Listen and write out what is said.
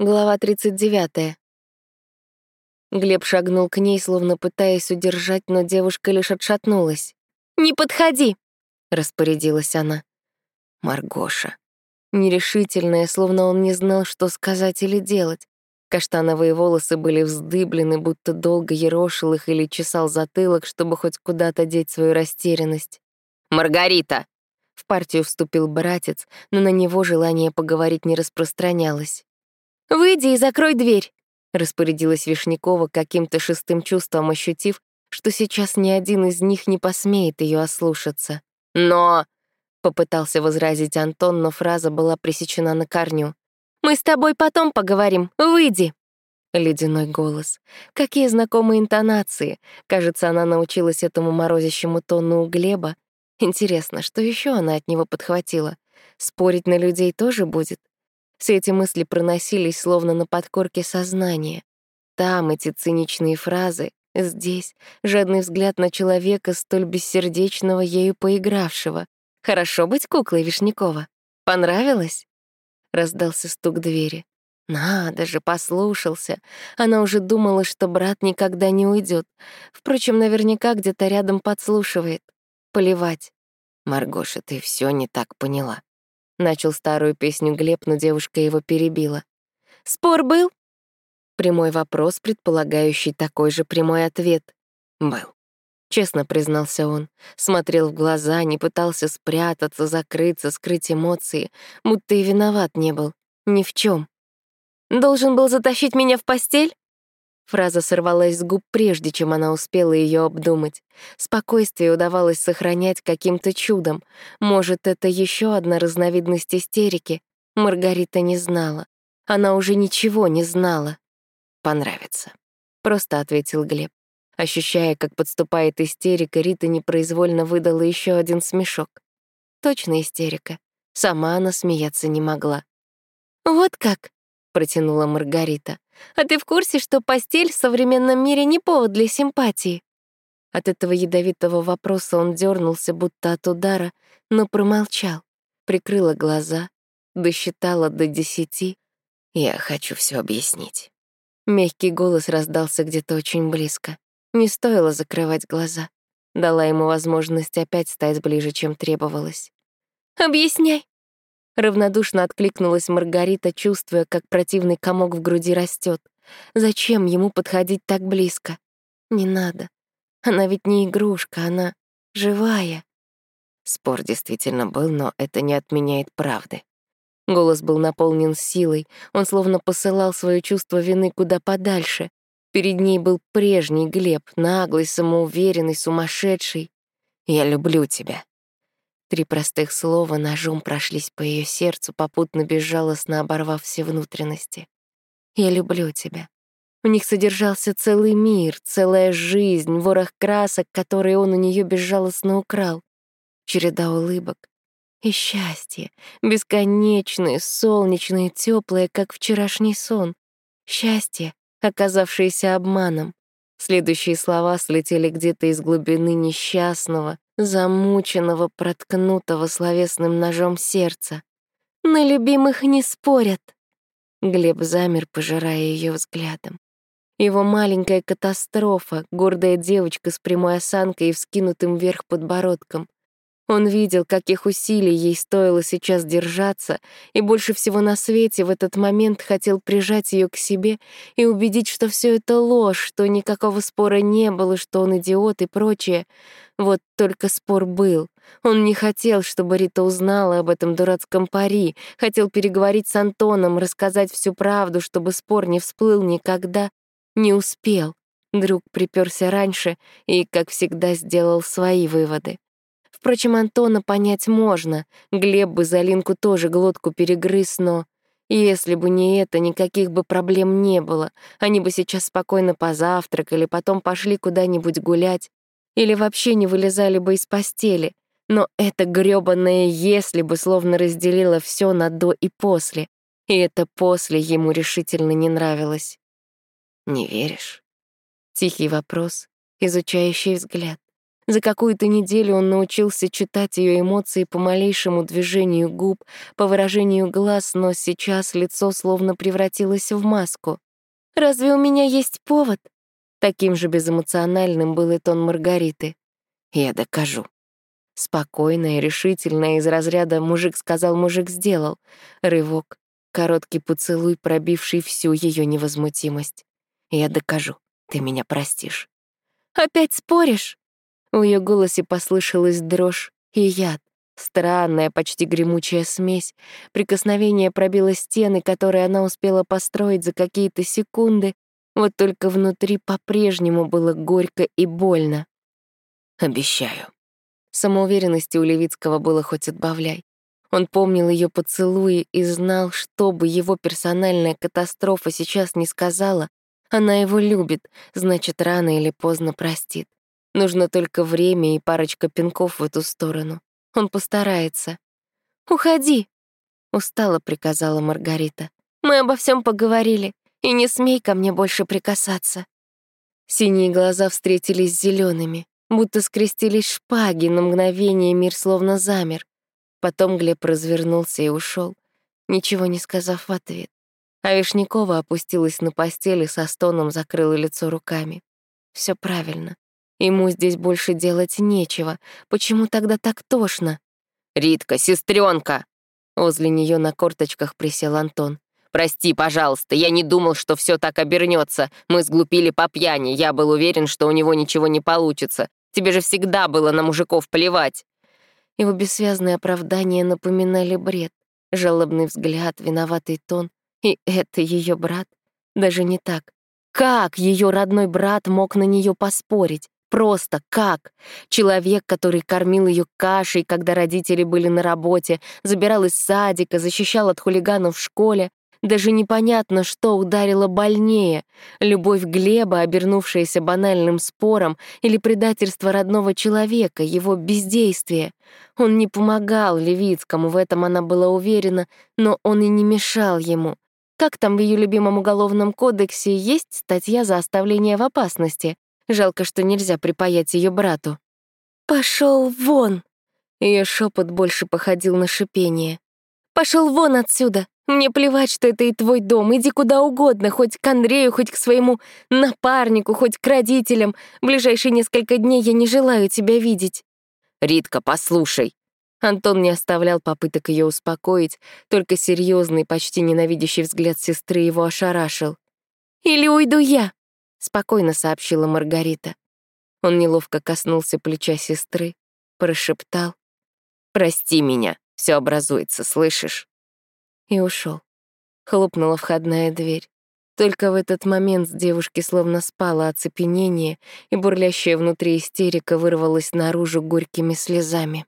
Глава 39. Глеб шагнул к ней, словно пытаясь удержать, но девушка лишь отшатнулась. «Не подходи!» — распорядилась она. Маргоша. Нерешительная, словно он не знал, что сказать или делать. Каштановые волосы были вздыблены, будто долго ерошил их или чесал затылок, чтобы хоть куда-то деть свою растерянность. «Маргарита!» В партию вступил братец, но на него желание поговорить не распространялось. «Выйди и закрой дверь», — распорядилась Вишнякова, каким-то шестым чувством ощутив, что сейчас ни один из них не посмеет ее ослушаться. «Но...» — попытался возразить Антон, но фраза была пресечена на корню. «Мы с тобой потом поговорим. Выйди!» Ледяной голос. Какие знакомые интонации. Кажется, она научилась этому морозящему тону у Глеба. Интересно, что еще она от него подхватила? Спорить на людей тоже будет? Все эти мысли проносились словно на подкорке сознания. Там эти циничные фразы, здесь жадный взгляд на человека, столь бессердечного ею поигравшего. «Хорошо быть куклой Вишнякова. Понравилось?» Раздался стук двери. Надо же, послушался. Она уже думала, что брат никогда не уйдет. Впрочем, наверняка где-то рядом подслушивает. Поливать. Маргоша, ты все не так поняла. Начал старую песню Глеб, но девушка его перебила. «Спор был?» Прямой вопрос, предполагающий такой же прямой ответ. «Был». Честно признался он. Смотрел в глаза, не пытался спрятаться, закрыться, скрыть эмоции, будто и виноват не был. Ни в чем. «Должен был затащить меня в постель?» Фраза сорвалась с губ прежде, чем она успела ее обдумать. Спокойствие удавалось сохранять каким-то чудом. Может, это еще одна разновидность истерики? Маргарита не знала. Она уже ничего не знала. «Понравится», — просто ответил Глеб. Ощущая, как подступает истерика, Рита непроизвольно выдала еще один смешок. Точно истерика. Сама она смеяться не могла. «Вот как?» — протянула Маргарита. «А ты в курсе, что постель в современном мире не повод для симпатии?» От этого ядовитого вопроса он дернулся, будто от удара, но промолчал. Прикрыла глаза, досчитала до десяти. «Я хочу все объяснить». Мягкий голос раздался где-то очень близко. Не стоило закрывать глаза. Дала ему возможность опять стать ближе, чем требовалось. «Объясняй», Равнодушно откликнулась Маргарита, чувствуя, как противный комок в груди растет. Зачем ему подходить так близко? Не надо. Она ведь не игрушка, она живая. Спор действительно был, но это не отменяет правды. Голос был наполнен силой, он словно посылал свое чувство вины куда подальше. Перед ней был прежний Глеб, наглый, самоуверенный, сумасшедший. «Я люблю тебя», Три простых слова ножом прошлись по ее сердцу, попутно безжалостно оборвав все внутренности. «Я люблю тебя». В них содержался целый мир, целая жизнь, ворох красок, которые он у нее безжалостно украл. Череда улыбок и счастье, бесконечное, солнечное, теплое, как вчерашний сон. Счастье, оказавшееся обманом. Следующие слова слетели где-то из глубины несчастного, замученного, проткнутого словесным ножом сердца. «На любимых не спорят!» Глеб замер, пожирая ее взглядом. Его маленькая катастрофа, гордая девочка с прямой осанкой и вскинутым вверх подбородком, он видел, каких усилий ей стоило сейчас держаться, и больше всего на свете в этот момент хотел прижать ее к себе и убедить, что все это ложь, что никакого спора не было, что он идиот и прочее. Вот только спор был. Он не хотел, чтобы Рита узнала об этом дурацком пари, хотел переговорить с Антоном, рассказать всю правду, чтобы спор не всплыл никогда. Не успел. Друг приперся раньше и, как всегда, сделал свои выводы. Впрочем, Антона понять можно. Глеб бы за Линку тоже глотку перегрыз, но... Если бы не это, никаких бы проблем не было. Они бы сейчас спокойно позавтракали, потом пошли куда-нибудь гулять. Или вообще не вылезали бы из постели. Но это грёбаное «если» бы словно разделило все на «до» и «после». И это «после» ему решительно не нравилось. «Не веришь?» Тихий вопрос, изучающий взгляд. За какую-то неделю он научился читать ее эмоции по малейшему движению губ, по выражению глаз, но сейчас лицо словно превратилось в маску. «Разве у меня есть повод?» Таким же безэмоциональным был и тон Маргариты. «Я докажу». Спокойная, решительная, из разряда «мужик сказал, мужик сделал». Рывок, короткий поцелуй, пробивший всю ее невозмутимость. «Я докажу, ты меня простишь». «Опять споришь?» В ее голосе послышалась дрожь и яд. Странная, почти гремучая смесь. Прикосновение пробило стены, которые она успела построить за какие-то секунды. Вот только внутри по-прежнему было горько и больно. «Обещаю». Самоуверенности у Левицкого было хоть отбавляй. Он помнил ее поцелуи и знал, что бы его персональная катастрофа сейчас не сказала, она его любит, значит, рано или поздно простит. Нужно только время и парочка пинков в эту сторону. Он постарается. «Уходи!» — устало приказала Маргарита. «Мы обо всем поговорили, и не смей ко мне больше прикасаться». Синие глаза встретились с зелеными, будто скрестились шпаги, на мгновение мир словно замер. Потом Глеб развернулся и ушел, ничего не сказав в ответ. А Вишнякова опустилась на постели, со стоном закрыла лицо руками. Все правильно. Ему здесь больше делать нечего. Почему тогда так тошно? «Ритка, сестренка! Возле нее на корточках присел Антон. «Прости, пожалуйста, я не думал, что все так обернется. Мы сглупили по пьяни, я был уверен, что у него ничего не получится. Тебе же всегда было на мужиков плевать». Его бессвязные оправдания напоминали бред. Жалобный взгляд, виноватый тон. И это ее брат? Даже не так. Как ее родной брат мог на нее поспорить? Просто как? Человек, который кормил ее кашей, когда родители были на работе, забирал из садика, защищал от хулиганов в школе. Даже непонятно, что ударило больнее — любовь Глеба, обернувшаяся банальным спором, или предательство родного человека, его бездействие. Он не помогал Левицкому, в этом она была уверена, но он и не мешал ему. Как там в ее любимом уголовном кодексе есть статья за оставление в опасности? Жалко, что нельзя припаять ее брату. Пошел вон! Ее шепот больше походил на шипение. Пошел вон отсюда! Мне плевать, что это и твой дом. Иди куда угодно, хоть к Андрею, хоть к своему напарнику, хоть к родителям. Ближайшие несколько дней я не желаю тебя видеть. Ритка, послушай. Антон не оставлял попыток ее успокоить, только серьезный, почти ненавидящий взгляд сестры его ошарашил. «Или уйду я!» — спокойно сообщила Маргарита. Он неловко коснулся плеча сестры, прошептал. «Прости меня, все образуется, слышишь?» И ушел. Хлопнула входная дверь. Только в этот момент с девушки словно спало оцепенение, и бурлящая внутри истерика вырвалась наружу горькими слезами.